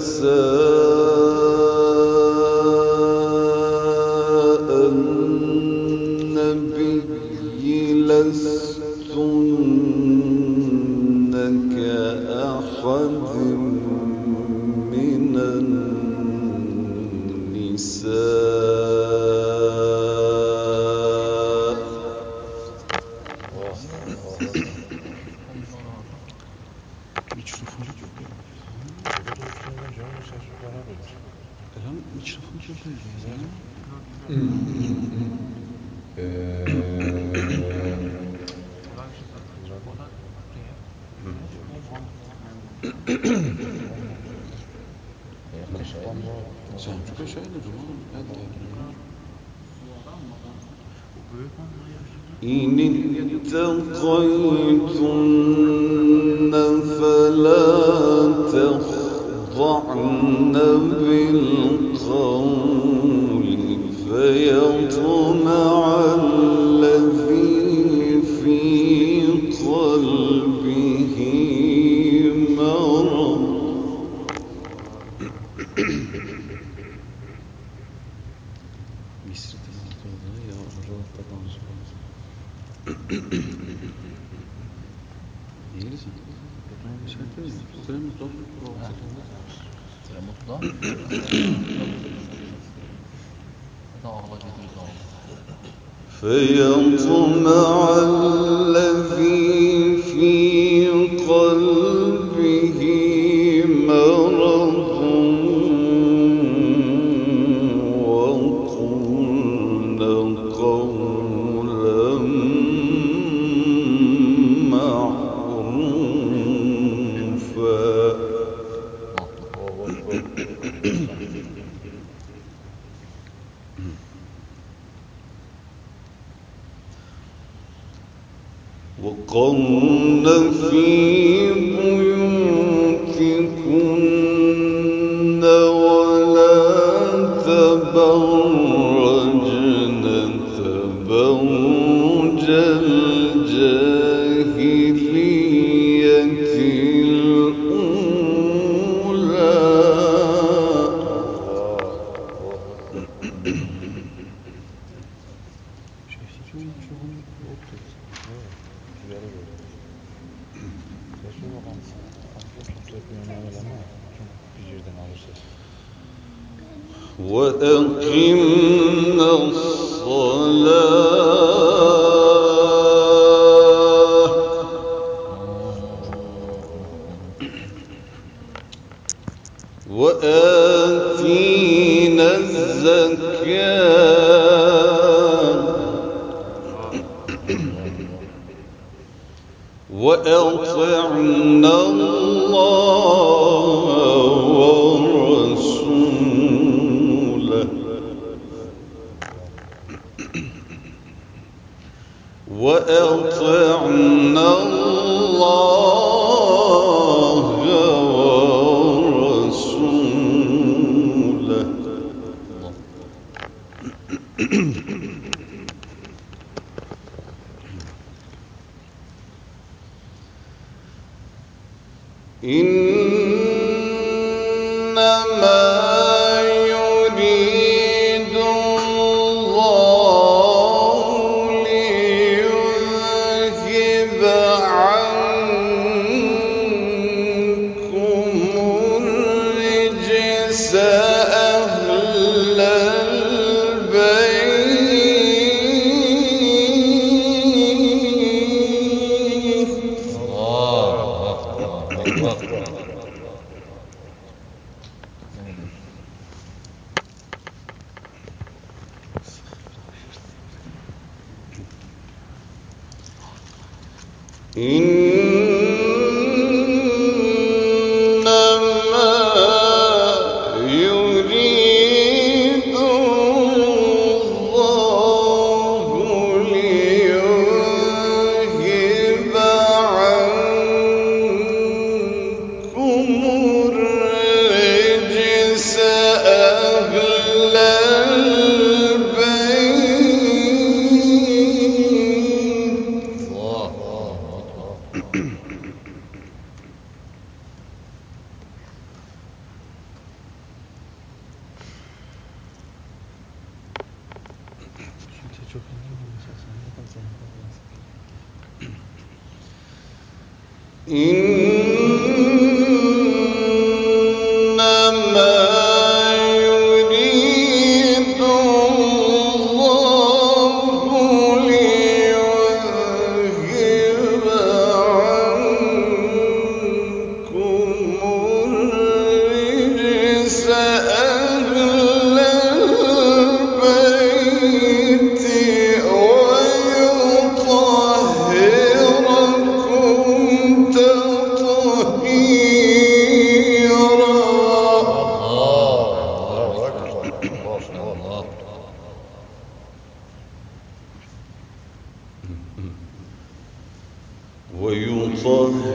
السَّاعِ إن اتقيتن فلا تخضعن بالله. فيطمع الذين في قلبه مرض. Muslim وآتينا الزكاة. وأطعنا الله إن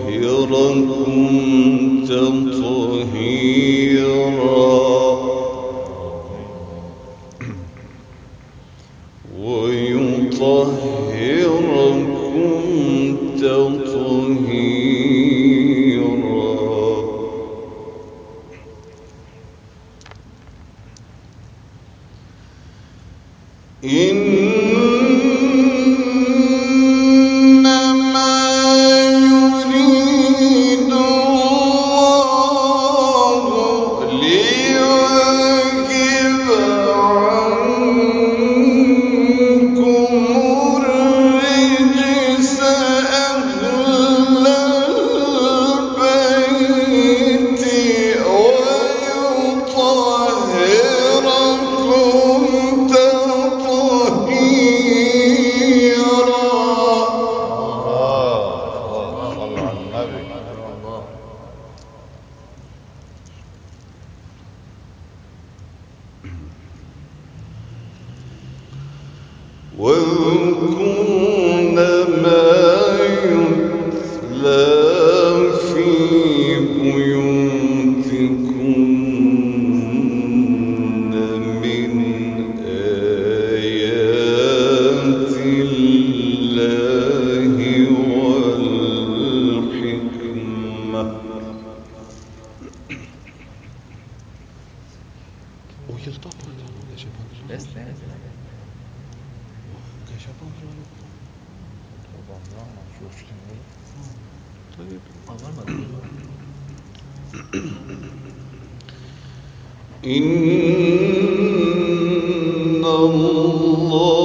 ويطهركم تطهيرا. ويطهركم إن الله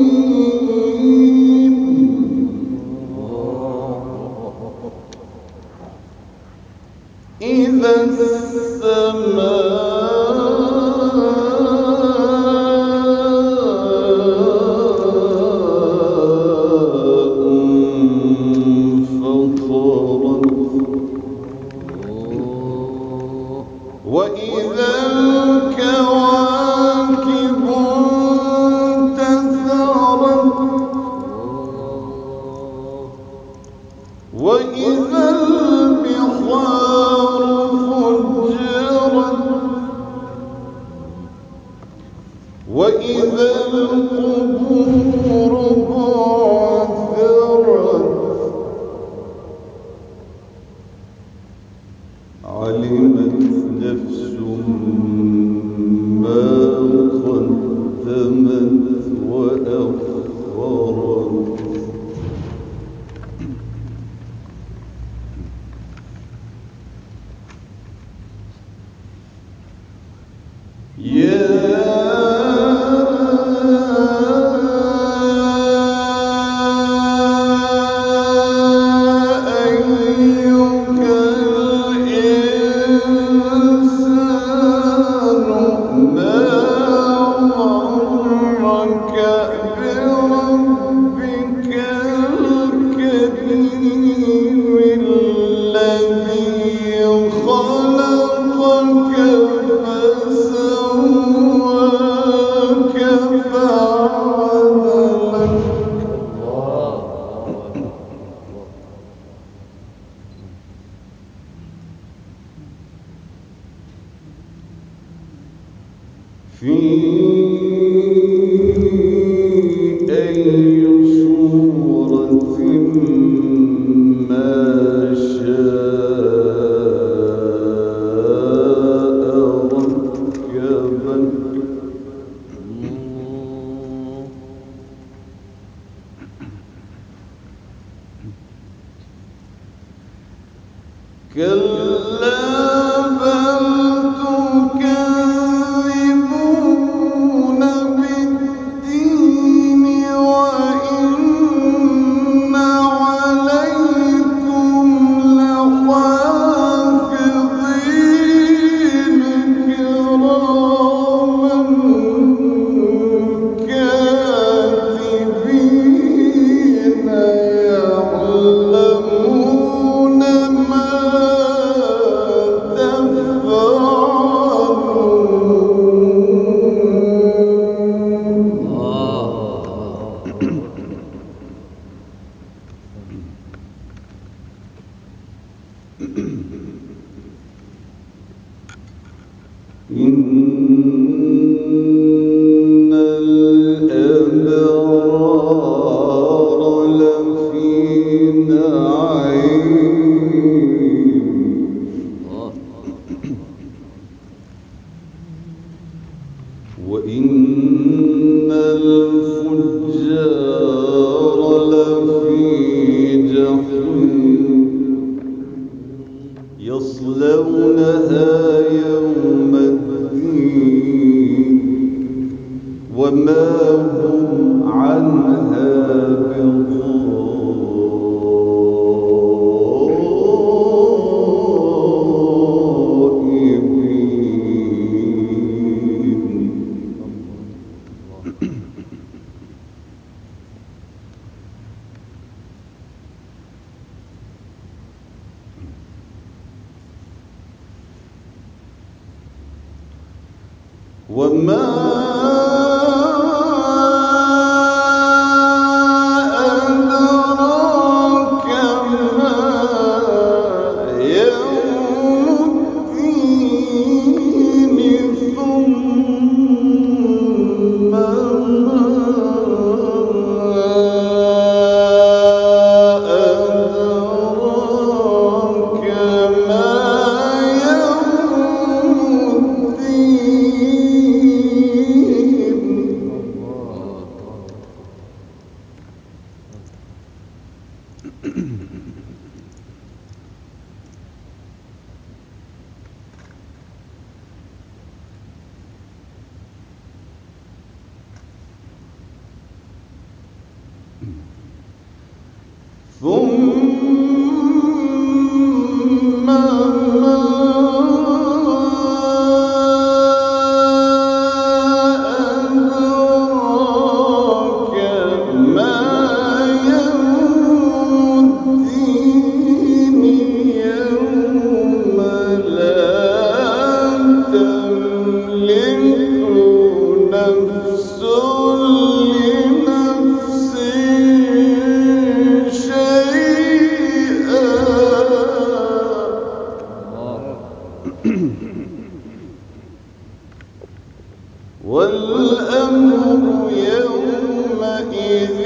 الأمر يومئذ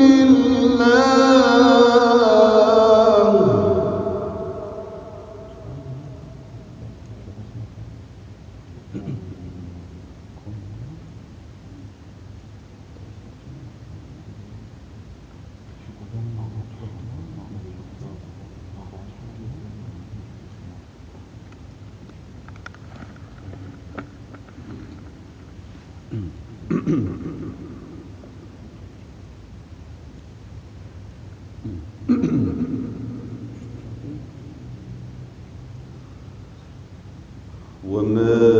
لله. وما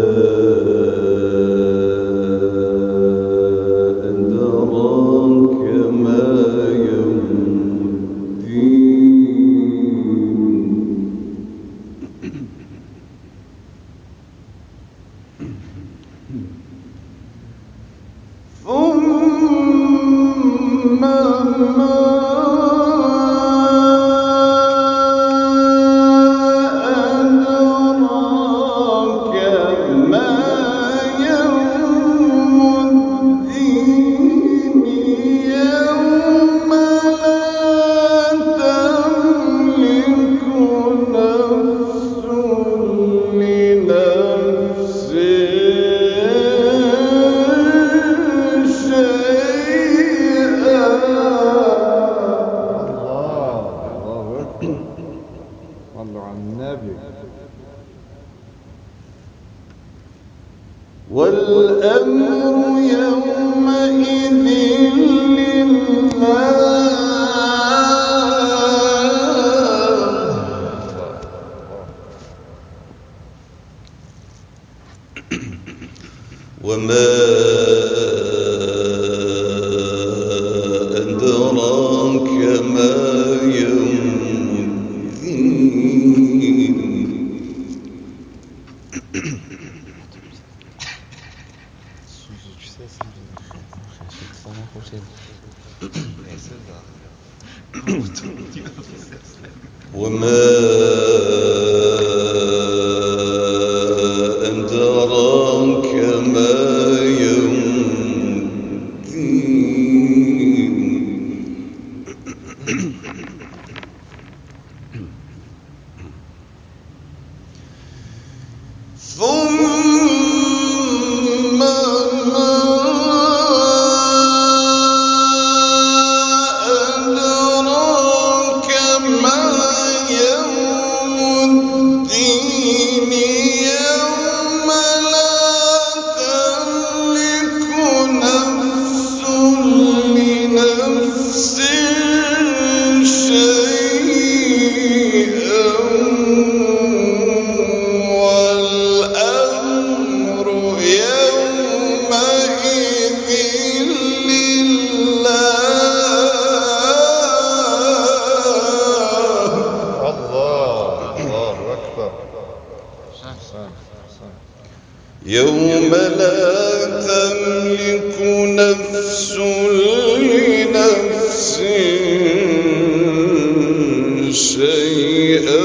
شيئا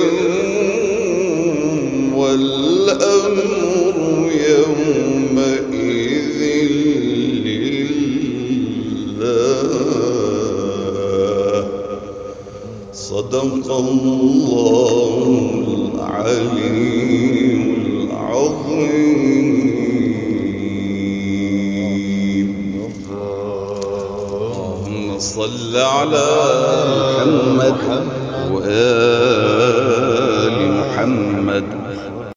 والأمر يومئذ صدق الله.